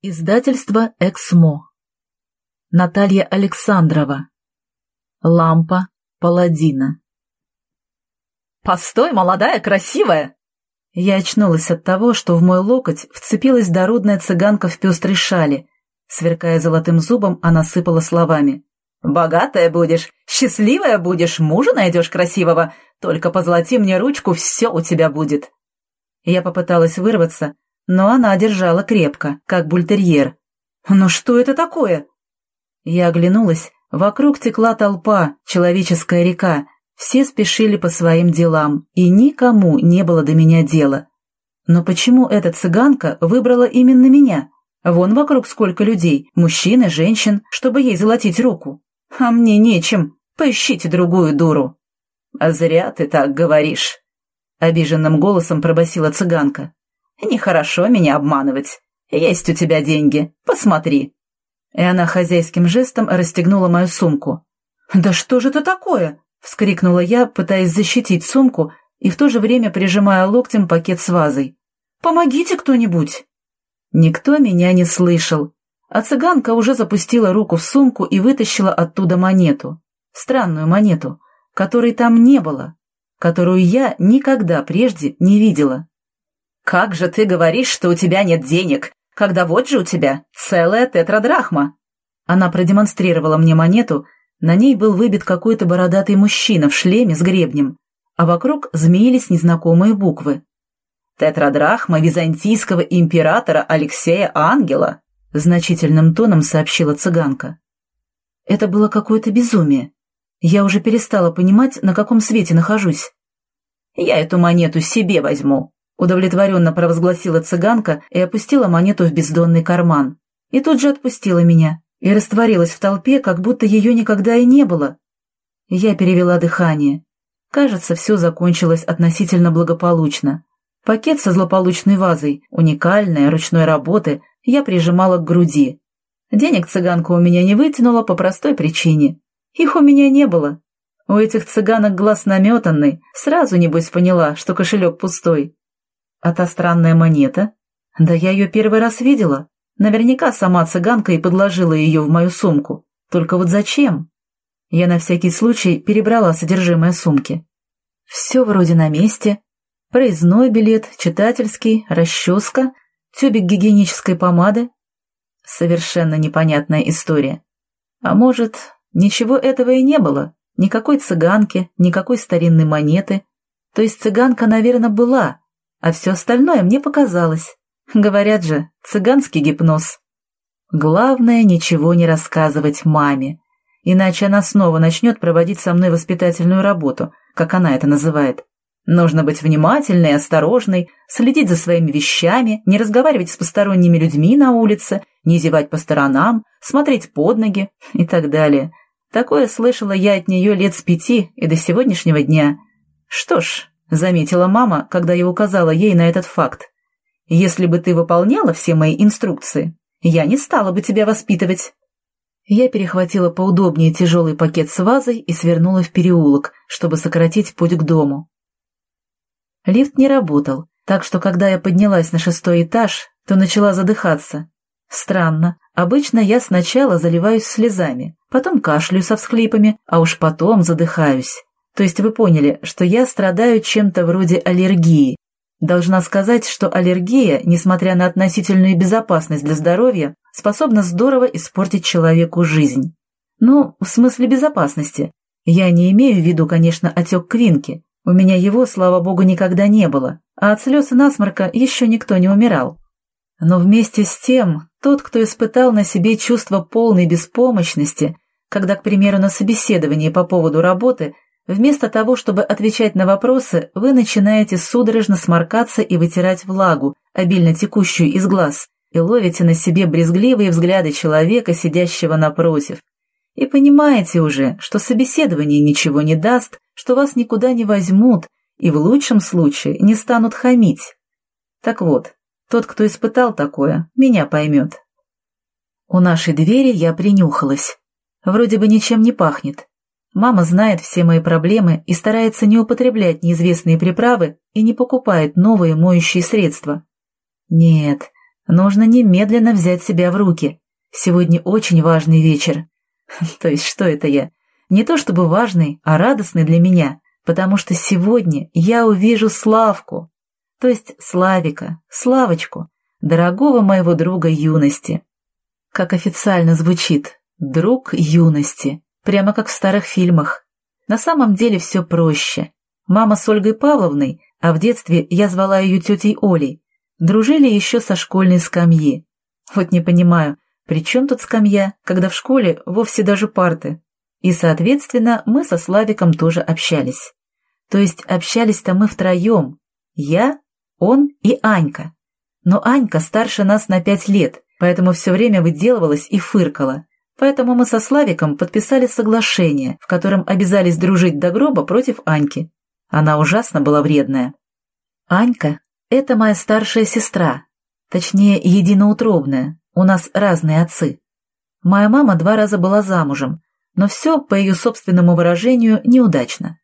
Издательство «Эксмо». Наталья Александрова. Лампа паладина. «Постой, молодая, красивая!» Я очнулась от того, что в мой локоть вцепилась дородная цыганка в пестрой шале. Сверкая золотым зубом, она сыпала словами. «Богатая будешь, счастливая будешь, мужа найдешь красивого, только позолоти мне ручку, все у тебя будет». Я попыталась вырваться, но она держала крепко, как бультерьер. «Ну что это такое?» Я оглянулась. Вокруг текла толпа, человеческая река. Все спешили по своим делам, и никому не было до меня дела. Но почему эта цыганка выбрала именно меня? Вон вокруг сколько людей, мужчин и женщин, чтобы ей золотить руку. А мне нечем, поищите другую дуру. «А зря ты так говоришь», — обиженным голосом пробасила цыганка. Нехорошо меня обманывать. Есть у тебя деньги, посмотри». И она хозяйским жестом расстегнула мою сумку. «Да что же это такое?» — вскрикнула я, пытаясь защитить сумку и в то же время прижимая локтем пакет с вазой. «Помогите кто-нибудь!» Никто меня не слышал, а цыганка уже запустила руку в сумку и вытащила оттуда монету. Странную монету, которой там не было, которую я никогда прежде не видела. «Как же ты говоришь, что у тебя нет денег, когда вот же у тебя целая тетрадрахма?» Она продемонстрировала мне монету, на ней был выбит какой-то бородатый мужчина в шлеме с гребнем, а вокруг змеились незнакомые буквы. «Тетрадрахма византийского императора Алексея Ангела», значительным тоном сообщила цыганка. Это было какое-то безумие. Я уже перестала понимать, на каком свете нахожусь. «Я эту монету себе возьму», Удовлетворенно провозгласила цыганка и опустила монету в бездонный карман. И тут же отпустила меня и растворилась в толпе, как будто ее никогда и не было. Я перевела дыхание. Кажется, все закончилось относительно благополучно. Пакет со злополучной вазой, уникальной, ручной работы, я прижимала к груди. Денег цыганка у меня не вытянула по простой причине. Их у меня не было. У этих цыганок глаз наметанный, сразу, небось, поняла, что кошелек пустой. А та странная монета? Да я ее первый раз видела. Наверняка сама цыганка и подложила ее в мою сумку. Только вот зачем? Я на всякий случай перебрала содержимое сумки. Все вроде на месте. Проездной билет, читательский, расческа, тюбик гигиенической помады. Совершенно непонятная история. А может, ничего этого и не было? Никакой цыганки, никакой старинной монеты. То есть цыганка, наверное, была, а все остальное мне показалось. Говорят же, цыганский гипноз. Главное, ничего не рассказывать маме, иначе она снова начнет проводить со мной воспитательную работу, как она это называет. Нужно быть внимательной осторожной, следить за своими вещами, не разговаривать с посторонними людьми на улице, не зевать по сторонам, смотреть под ноги и так далее. Такое слышала я от нее лет с пяти и до сегодняшнего дня. Что ж, — заметила мама, когда я указала ей на этот факт. «Если бы ты выполняла все мои инструкции, я не стала бы тебя воспитывать». Я перехватила поудобнее тяжелый пакет с вазой и свернула в переулок, чтобы сократить путь к дому. Лифт не работал, так что когда я поднялась на шестой этаж, то начала задыхаться. Странно, обычно я сначала заливаюсь слезами, потом кашлю со всхлипами, а уж потом задыхаюсь. То есть вы поняли, что я страдаю чем-то вроде аллергии. Должна сказать, что аллергия, несмотря на относительную безопасность для здоровья, способна здорово испортить человеку жизнь. Ну, в смысле безопасности. Я не имею в виду, конечно, отек квинки. У меня его, слава богу, никогда не было, а от слез и насморка еще никто не умирал. Но вместе с тем, тот, кто испытал на себе чувство полной беспомощности, когда, к примеру, на собеседовании по поводу работы – Вместо того, чтобы отвечать на вопросы, вы начинаете судорожно сморкаться и вытирать влагу, обильно текущую из глаз, и ловите на себе брезгливые взгляды человека, сидящего напротив. И понимаете уже, что собеседование ничего не даст, что вас никуда не возьмут и в лучшем случае не станут хамить. Так вот, тот, кто испытал такое, меня поймет. У нашей двери я принюхалась. Вроде бы ничем не пахнет, Мама знает все мои проблемы и старается не употреблять неизвестные приправы и не покупает новые моющие средства. Нет, Нужно немедленно взять себя в руки. Сегодня очень важный вечер. То есть что это я? Не то чтобы важный, а радостный для меня, потому что сегодня я увижу Славку, то есть Славика, Славочку, дорогого моего друга юности. Как официально звучит «друг юности», прямо как в старых фильмах. На самом деле все проще. Мама с Ольгой Павловной, а в детстве я звала ее тетей Олей, дружили еще со школьной скамьи. Вот не понимаю, при чем тут скамья, когда в школе вовсе даже парты? И, соответственно, мы со Славиком тоже общались. То есть общались-то мы втроем. Я, он и Анька. Но Анька старше нас на пять лет, поэтому все время выделывалась и фыркала. Поэтому мы со Славиком подписали соглашение, в котором обязались дружить до гроба против Аньки. Она ужасно была вредная. Анька — это моя старшая сестра, точнее, единоутробная, у нас разные отцы. Моя мама два раза была замужем, но все, по ее собственному выражению, неудачно.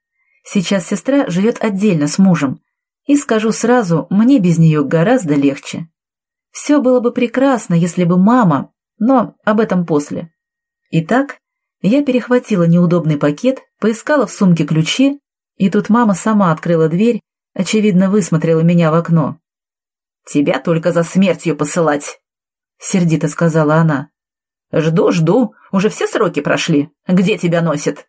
Сейчас сестра живет отдельно с мужем, и скажу сразу, мне без нее гораздо легче. Все было бы прекрасно, если бы мама, но об этом после. Итак, я перехватила неудобный пакет, поискала в сумке ключи, и тут мама сама открыла дверь, очевидно, высмотрела меня в окно. «Тебя только за смертью посылать!» — сердито сказала она. «Жду, жду, уже все сроки прошли. Где тебя носит?»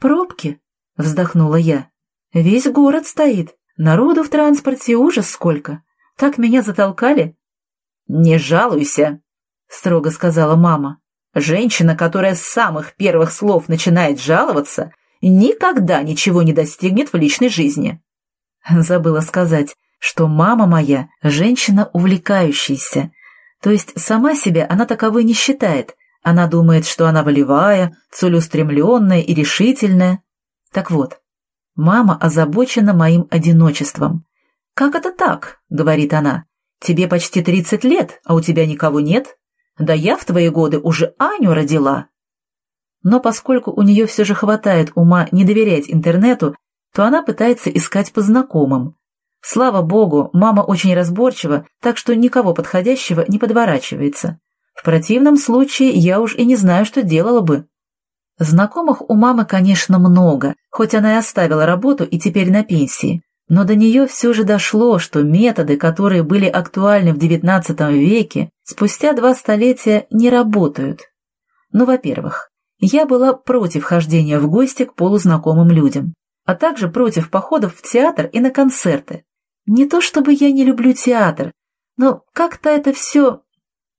«Пробки», — вздохнула я. «Весь город стоит. Народу в транспорте ужас сколько. Так меня затолкали. «Не жалуйся», — строго сказала мама. «Женщина, которая с самых первых слов начинает жаловаться, никогда ничего не достигнет в личной жизни». Забыла сказать, что мама моя — женщина увлекающаяся. То есть сама себя она таковой не считает. Она думает, что она волевая, целеустремленная и решительная. Так вот, Мама озабочена моим одиночеством. «Как это так?» — говорит она. «Тебе почти тридцать лет, а у тебя никого нет? Да я в твои годы уже Аню родила». Но поскольку у нее все же хватает ума не доверять интернету, то она пытается искать по знакомым. Слава богу, мама очень разборчива, так что никого подходящего не подворачивается. В противном случае я уж и не знаю, что делала бы. Знакомых у мамы, конечно, много, хоть она и оставила работу и теперь на пенсии. Но до нее все же дошло, что методы, которые были актуальны в XIX веке, спустя два столетия не работают. Ну, во-первых, я была против хождения в гости к полузнакомым людям, а также против походов в театр и на концерты. Не то чтобы я не люблю театр, но как-то это все...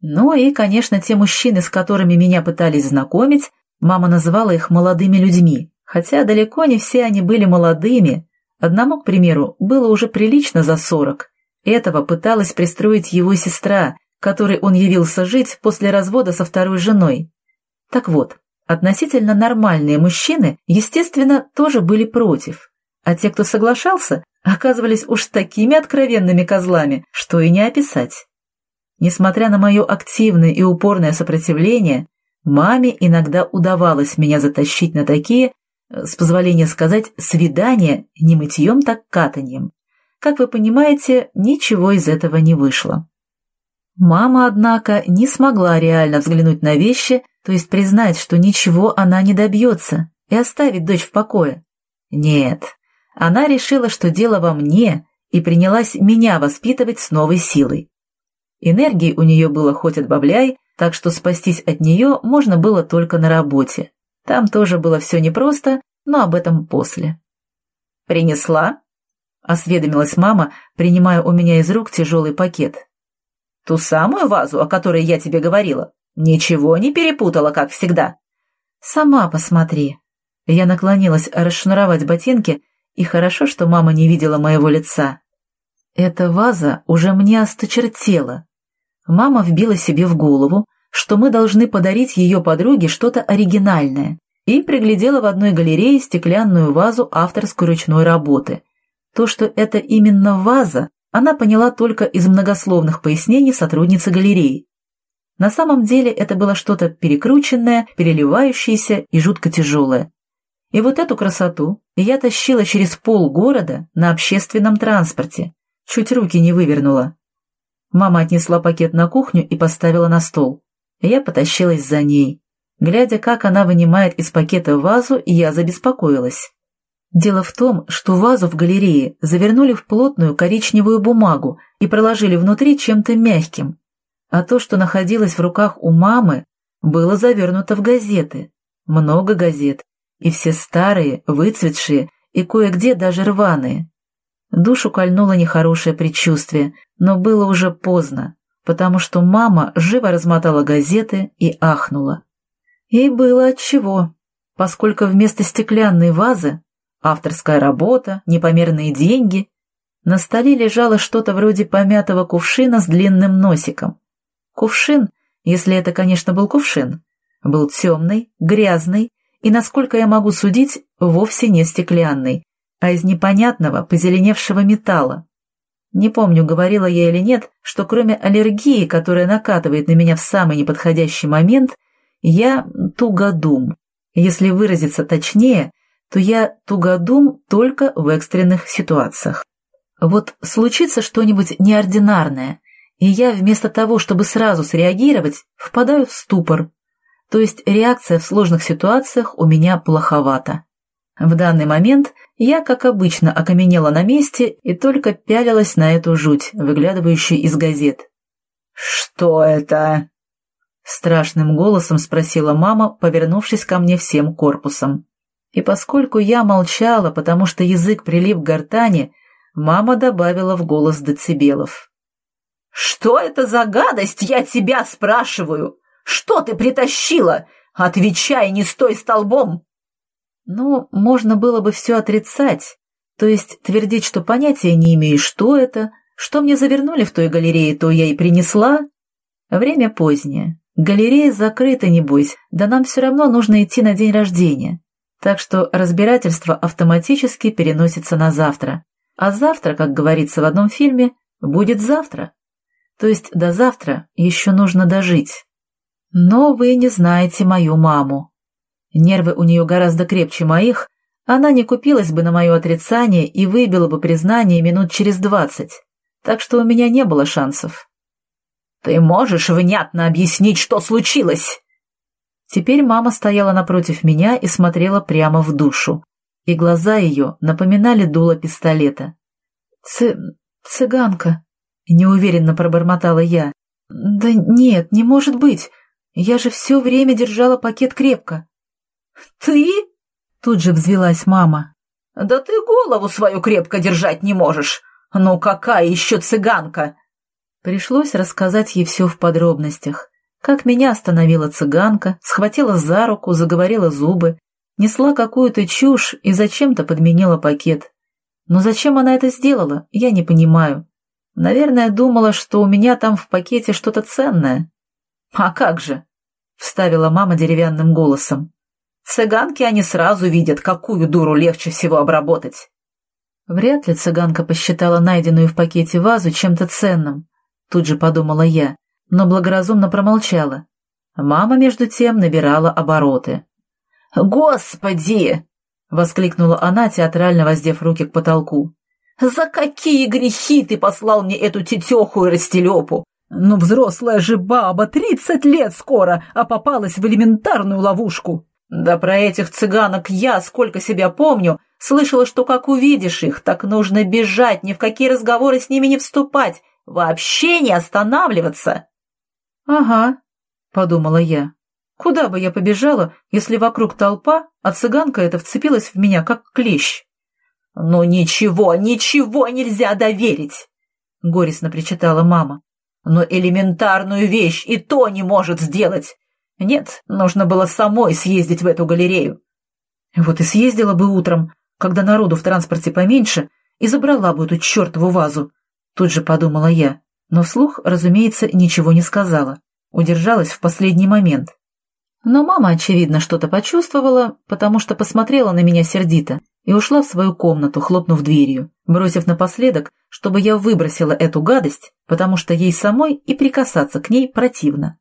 Ну и, конечно, те мужчины, с которыми меня пытались знакомить, Мама называла их молодыми людьми, хотя далеко не все они были молодыми. Одному, к примеру, было уже прилично за сорок. Этого пыталась пристроить его сестра, которой он явился жить после развода со второй женой. Так вот, относительно нормальные мужчины, естественно, тоже были против. А те, кто соглашался, оказывались уж такими откровенными козлами, что и не описать. Несмотря на мое активное и упорное сопротивление, Маме иногда удавалось меня затащить на такие, с позволения сказать, свидания не мытьем, так катаньем. Как вы понимаете, ничего из этого не вышло. Мама, однако, не смогла реально взглянуть на вещи, то есть признать, что ничего она не добьется, и оставить дочь в покое. Нет, она решила, что дело во мне, и принялась меня воспитывать с новой силой. Энергии у нее было хоть отбавляй, так что спастись от нее можно было только на работе. Там тоже было все непросто, но об этом после. «Принесла?» — осведомилась мама, принимая у меня из рук тяжелый пакет. «Ту самую вазу, о которой я тебе говорила? Ничего не перепутала, как всегда?» «Сама посмотри». Я наклонилась расшнуровать ботинки, и хорошо, что мама не видела моего лица. Эта ваза уже мне осточертела, Мама вбила себе в голову, что мы должны подарить ее подруге что-то оригинальное, и приглядела в одной галерее стеклянную вазу авторской ручной работы. То, что это именно ваза, она поняла только из многословных пояснений сотрудницы галереи. На самом деле это было что-то перекрученное, переливающееся и жутко тяжелое. И вот эту красоту я тащила через пол города на общественном транспорте, чуть руки не вывернула. Мама отнесла пакет на кухню и поставила на стол. Я потащилась за ней. Глядя, как она вынимает из пакета вазу, я забеспокоилась. Дело в том, что вазу в галерее завернули в плотную коричневую бумагу и проложили внутри чем-то мягким, а то, что находилось в руках у мамы, было завернуто в газеты. Много газет, и все старые, выцветшие и кое-где даже рваные. Душу кольнуло нехорошее предчувствие, но было уже поздно, потому что мама живо размотала газеты и ахнула. И было отчего, поскольку вместо стеклянной вазы авторская работа, непомерные деньги, на столе лежало что-то вроде помятого кувшина с длинным носиком. Кувшин, если это, конечно, был кувшин, был темный, грязный и, насколько я могу судить, вовсе не стеклянный, а из непонятного, позеленевшего металла. Не помню, говорила я или нет, что кроме аллергии, которая накатывает на меня в самый неподходящий момент, я тугодум. Если выразиться точнее, то я тугодум только в экстренных ситуациях. Вот случится что-нибудь неординарное, и я вместо того, чтобы сразу среагировать, впадаю в ступор. То есть реакция в сложных ситуациях у меня плоховата. В данный момент я, как обычно, окаменела на месте и только пялилась на эту жуть, выглядывающую из газет. «Что это?» Страшным голосом спросила мама, повернувшись ко мне всем корпусом. И поскольку я молчала, потому что язык прилип к гортани, мама добавила в голос децибелов. «Что это за гадость, я тебя спрашиваю? Что ты притащила? Отвечай, не стой столбом!» Ну, можно было бы все отрицать, то есть твердить, что понятия не имею, что это, что мне завернули в той галерее, то я и принесла. Время позднее. Галерея закрыта, небось, да нам все равно нужно идти на день рождения. Так что разбирательство автоматически переносится на завтра. А завтра, как говорится в одном фильме, будет завтра. То есть до завтра еще нужно дожить. Но вы не знаете мою маму. Нервы у нее гораздо крепче моих, она не купилась бы на мое отрицание и выбила бы признание минут через двадцать. Так что у меня не было шансов. «Ты можешь внятно объяснить, что случилось?» Теперь мама стояла напротив меня и смотрела прямо в душу, и глаза ее напоминали дуло пистолета. «Цы... цыганка», — неуверенно пробормотала я. «Да нет, не может быть. Я же все время держала пакет крепко». «Ты?» — тут же взвелась мама. «Да ты голову свою крепко держать не можешь. Ну какая еще цыганка?» Пришлось рассказать ей все в подробностях. Как меня остановила цыганка, схватила за руку, заговорила зубы, несла какую-то чушь и зачем-то подменила пакет. Но зачем она это сделала, я не понимаю. Наверное, думала, что у меня там в пакете что-то ценное. «А как же?» — вставила мама деревянным голосом. «Цыганки они сразу видят, какую дуру легче всего обработать». Вряд ли цыганка посчитала найденную в пакете вазу чем-то ценным, тут же подумала я но благоразумно промолчала. Мама, между тем, набирала обороты. «Господи!» — воскликнула она, театрально воздев руки к потолку. «За какие грехи ты послал мне эту тетеху и растелепу? Ну, взрослая же баба, тридцать лет скоро, а попалась в элементарную ловушку. Да про этих цыганок я, сколько себя помню, слышала, что как увидишь их, так нужно бежать, ни в какие разговоры с ними не вступать, вообще не останавливаться. «Ага», — подумала я. «Куда бы я побежала, если вокруг толпа, а цыганка эта вцепилась в меня, как клещ?» «Ну ничего, ничего нельзя доверить!» — горестно причитала мама. «Но элементарную вещь и то не может сделать. Нет, нужно было самой съездить в эту галерею». Вот и съездила бы утром, когда народу в транспорте поменьше, и забрала бы эту чертову вазу. Тут же подумала я но вслух, разумеется, ничего не сказала. Удержалась в последний момент. Но мама, очевидно, что-то почувствовала, потому что посмотрела на меня сердито и ушла в свою комнату, хлопнув дверью, бросив напоследок, чтобы я выбросила эту гадость, потому что ей самой и прикасаться к ней противно.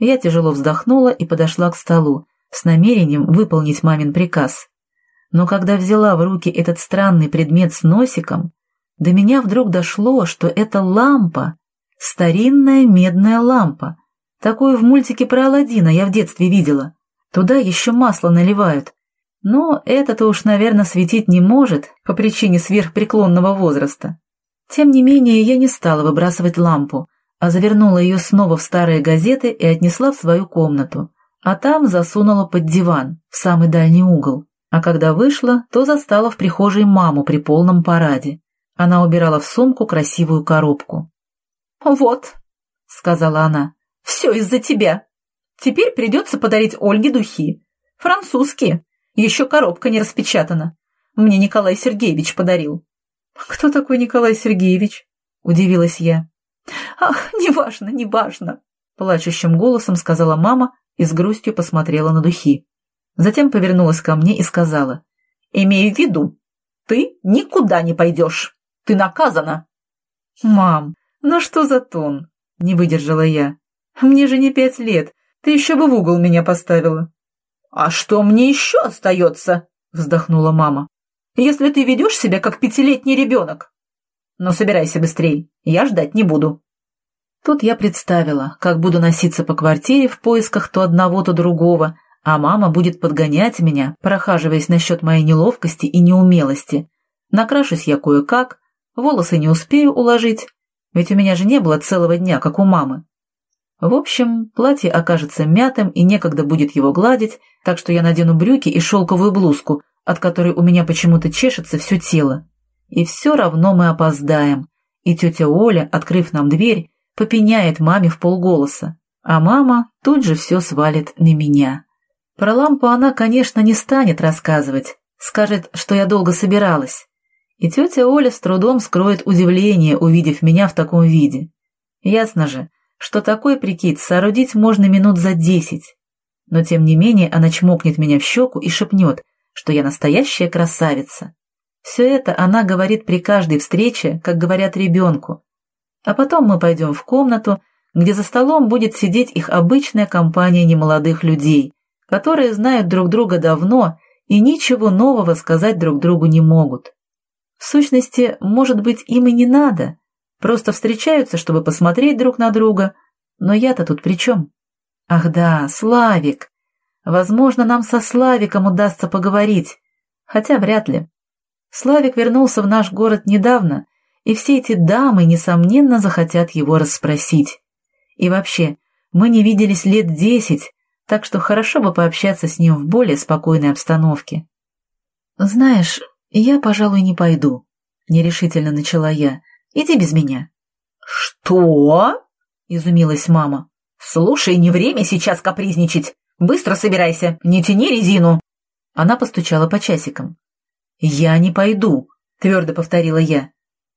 Я тяжело вздохнула и подошла к столу, с намерением выполнить мамин приказ. Но когда взяла в руки этот странный предмет с носиком, до меня вдруг дошло, что это лампа, Старинная медная лампа. Такую в мультике про Аладдина я в детстве видела. Туда еще масло наливают. Но это-то уж, наверное, светить не может по причине сверхпреклонного возраста. Тем не менее, я не стала выбрасывать лампу, а завернула ее снова в старые газеты и отнесла в свою комнату, а там засунула под диван, в самый дальний угол. А когда вышла, то застала в прихожей маму при полном параде. Она убирала в сумку красивую коробку. «Вот», — сказала она, — «все из-за тебя. Теперь придется подарить Ольге духи. Французские. Еще коробка не распечатана. Мне Николай Сергеевич подарил». «Кто такой Николай Сергеевич?» — удивилась я. «Ах, неважно, неважно», — плачущим голосом сказала мама и с грустью посмотрела на духи. Затем повернулась ко мне и сказала. «Имею в виду, ты никуда не пойдешь. Ты наказана». «Мам, ну что за тон?» — не выдержала я. «Мне же не пять лет. Ты еще бы в угол меня поставила». «А что мне еще остается?» — вздохнула мама. «Если ты ведешь себя, как пятилетний ребенок. Но собирайся быстрей, я ждать не буду». Тут я представила, как буду носиться по квартире в поисках то одного, то другого, а мама будет подгонять меня, прохаживаясь насчет моей неловкости и неумелости. Накрашусь я кое-как, волосы не успею уложить, ведь у меня же не было целого дня, как у мамы. В общем, платье окажется мятым и некогда будет его гладить, так что я надену брюки и шелковую блузку, от которой у меня почему-то чешется все тело. И все равно мы опоздаем, и тетя Оля, открыв нам дверь, попеняет маме в полголоса, а мама тут же все свалит на меня. Про лампу она, конечно, не станет рассказывать, скажет, что я долго собиралась. И тетя Оля с трудом скроет удивление, увидев меня в таком виде. Ясно же, что такой прикид соорудить можно минут за десять. Но тем не менее она чмокнет меня в щеку и шепнет, что я настоящая красавица. Все это она говорит при каждой встрече, как говорят ребенку. А потом мы пойдем в комнату, где за столом будет сидеть их обычная компания немолодых людей, которые знают друг друга давно и ничего нового сказать друг другу не могут. В сущности, может быть, им и не надо, просто встречаются, чтобы посмотреть друг на друга, но я-то тут при чем? Ах да, Славик! Возможно, нам со Славиком удастся поговорить, хотя вряд ли. Славик вернулся в наш город недавно, и все эти дамы, несомненно, захотят его расспросить. И вообще, мы не виделись лет десять, так что хорошо бы пообщаться с ним в более спокойной обстановке. «Знаешь, я, пожалуй, не пойду», — нерешительно начала я. «Иди без меня». «Что?» — изумилась мама. «Слушай, не время сейчас капризничать. Быстро собирайся, не тяни резину». Она постучала по часикам. «Я не пойду», — твердо повторила я.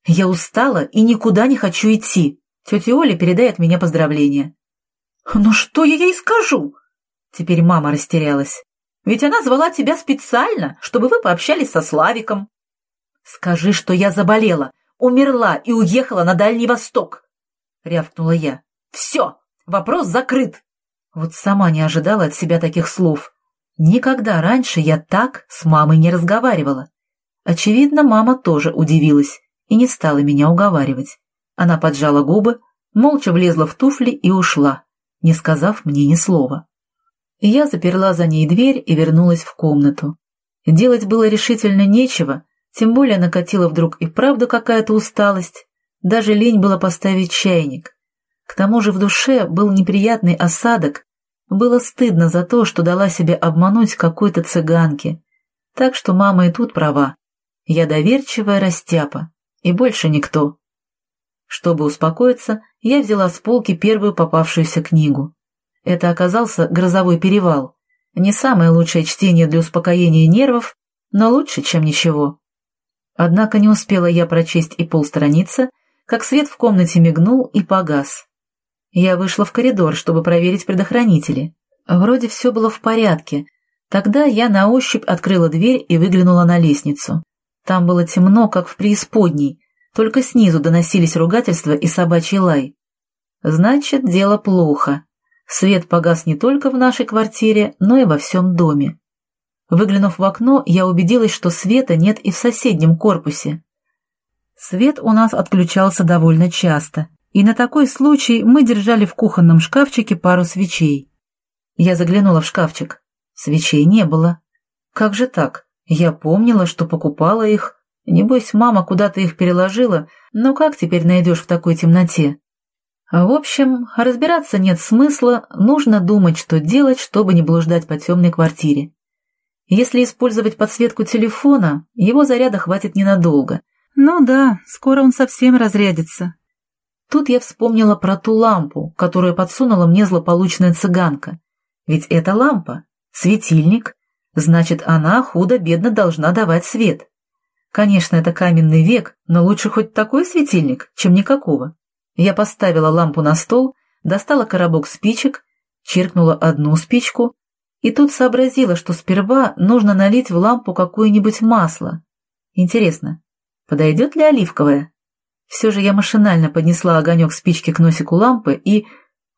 «Я устала и никуда не хочу идти. Тетя Оля передает мне поздравления». «Ну что я ей скажу?» Теперь мама растерялась. «Ведь она звала тебя специально, чтобы вы пообщались со Славиком». «Скажи, что я заболела, умерла и уехала на Дальний Восток!» — рявкнула я. «Все, вопрос закрыт!» Вот сама не ожидала от себя таких слов. Никогда раньше я так с мамой не разговаривала. Очевидно, мама тоже удивилась и не стала меня уговаривать. Она поджала губы, молча влезла в туфли и ушла, не сказав мне ни слова. Я заперла за ней дверь и вернулась в комнату. Делать было решительно нечего, тем более накатила вдруг и правда какая-то усталость. Даже лень было поставить чайник. К тому же в душе был неприятный осадок. Было стыдно за то, что дала себе обмануть какой-то цыганке. Так что мама и тут права. Я доверчивая растяпа, и больше никто. Чтобы успокоиться, я взяла с полки первую попавшуюся книгу. Это оказался «Грозовой перевал». Не самое лучшее чтение для успокоения нервов, но лучше, чем ничего. Однако не успела я прочесть и полстраницы, как свет в комнате мигнул и погас. Я вышла в коридор, чтобы проверить предохранители. Вроде все было в порядке. Тогда я на ощупь открыла дверь и выглянула на лестницу. Там было темно, как в преисподней, только снизу доносились ругательства и собачий лай. Значит, дело плохо. Свет погас не только в нашей квартире, но и во всем доме. Выглянув в окно, я убедилась, что света нет и в соседнем корпусе. Свет у нас отключался довольно часто, и на такой случай мы держали в кухонном шкафчике пару свечей. Я заглянула в шкафчик. Свечей не было. Как же так? Я помнила, что покупала их. Небось, мама куда-то их переложила, но как теперь найдешь в такой темноте? В общем, разбираться нет смысла, нужно думать, что делать, чтобы не блуждать по темной квартире. Если использовать подсветку телефона, его заряда хватит ненадолго. Ну да, скоро он совсем разрядится. Тут я вспомнила про ту лампу, которую подсунула мне злополучная цыганка. Ведь это лампа, светильник, значит, она худо-бедно должна давать свет. Конечно, это каменный век, но лучше хоть такой светильник, чем никакого. Я поставила лампу на стол, достала коробок спичек, чиркнула одну спичку, и тут сообразила, что сперва нужно налить в лампу какое-нибудь масло. Интересно, подойдет ли оливковое? Все же я машинально поднесла огонек спички к носику лампы и...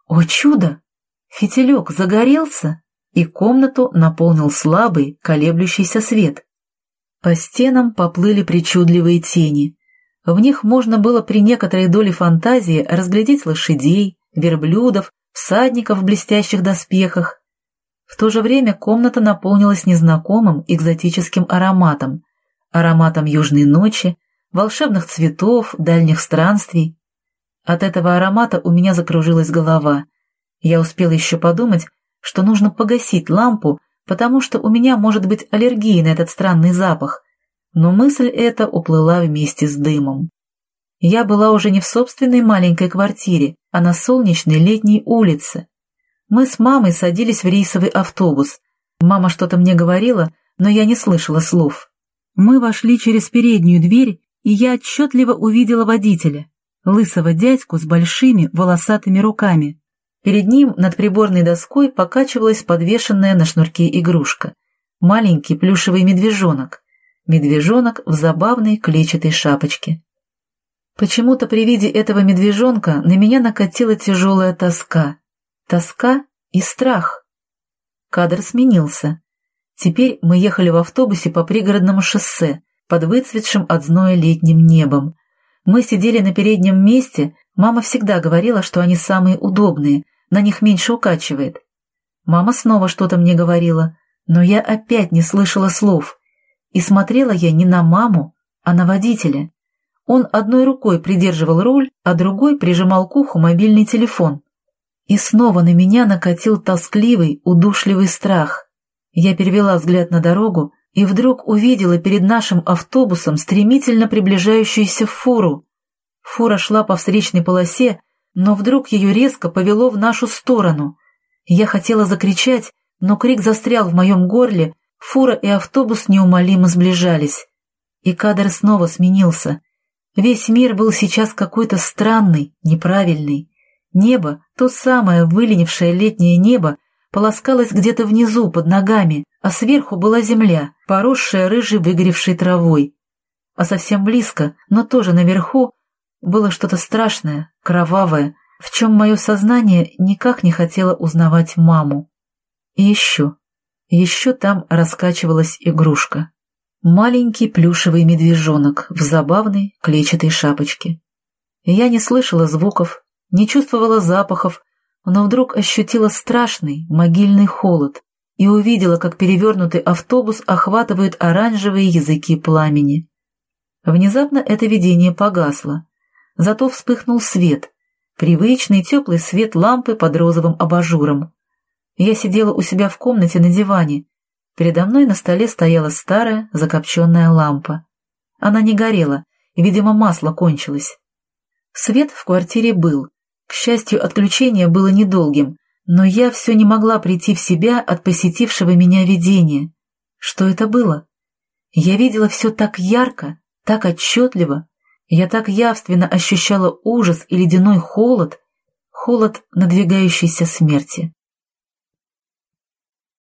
О чудо! Фитилек загорелся, и комнату наполнил слабый, колеблющийся свет. По стенам поплыли причудливые тени. В них можно было при некоторой доле фантазии разглядеть лошадей, верблюдов, всадников в блестящих доспехах, в то же время комната наполнилась незнакомым экзотическим ароматом, ароматом южной ночи, волшебных цветов, дальних странствий. От этого аромата у меня закружилась голова. Я успела еще подумать, что нужно погасить лампу, потому что у меня может быть аллергия на этот странный запах, но мысль эта уплыла вместе с дымом. Я была уже не в собственной маленькой квартире, а на солнечной летней улице, мы с мамой садились в рейсовый автобус. Мама что-то мне говорила, но я не слышала слов. Мы вошли через переднюю дверь, и я отчетливо увидела водителя, лысого дядьку с большими волосатыми руками. Перед ним над приборной доской покачивалась подвешенная на шнурке игрушка. Маленький плюшевый медвежонок. Медвежонок в забавной клетчатой шапочке. Почему-то при виде этого медвежонка на меня накатила тяжелая тоска. Тоска и страх. Кадр сменился. Теперь мы ехали в автобусе по пригородному шоссе, под выцветшим от зноя летним небом. Мы сидели на переднем месте, мама всегда говорила, что они самые удобные, на них меньше укачивает. Мама снова что-то мне говорила, но я опять не слышала слов. И смотрела я не на маму, а на водителя. Он одной рукой придерживал руль, а другой прижимал к уху мобильный телефон. И снова на меня накатил тоскливый, удушливый страх. Я перевела взгляд на дорогу и вдруг увидела перед нашим автобусом стремительно приближающуюся фуру. Фура шла по встречной полосе, но вдруг ее резко повело в нашу сторону. Я хотела закричать, но крик застрял в моем горле, фура и автобус неумолимо сближались. И кадр снова сменился. Весь мир был сейчас какой-то странный, неправильный. Небо, то самое выленившее летнее небо, полоскалось где-то внизу, под ногами, а сверху была земля, поросшая рыжей выгоревшей травой. А совсем близко, но тоже наверху, было что-то страшное, кровавое, в чем мое сознание никак не хотело узнавать маму. И еще, еще там раскачивалась игрушка. Маленький плюшевый медвежонок в забавной клетчатой шапочке. Я не слышала звуков, не чувствовала запахов, но вдруг ощутила страшный могильный холод и увидела, как перевернутый автобус охватывает оранжевые языки пламени. Внезапно это видение погасло, зато вспыхнул свет, привычный теплый свет лампы под розовым абажуром. Я сидела у себя в комнате на диване. Передо мной на столе стояла старая закопченная лампа. Она не горела, видимо, масло кончилось. Свет в квартире был, к счастью, отключение было недолгим, но я все не могла прийти в себя от посетившего меня видения. Что это было? Я видела все так ярко, так отчетливо. Я так явственно ощущала ужас и ледяной холод, холод надвигающейся смерти.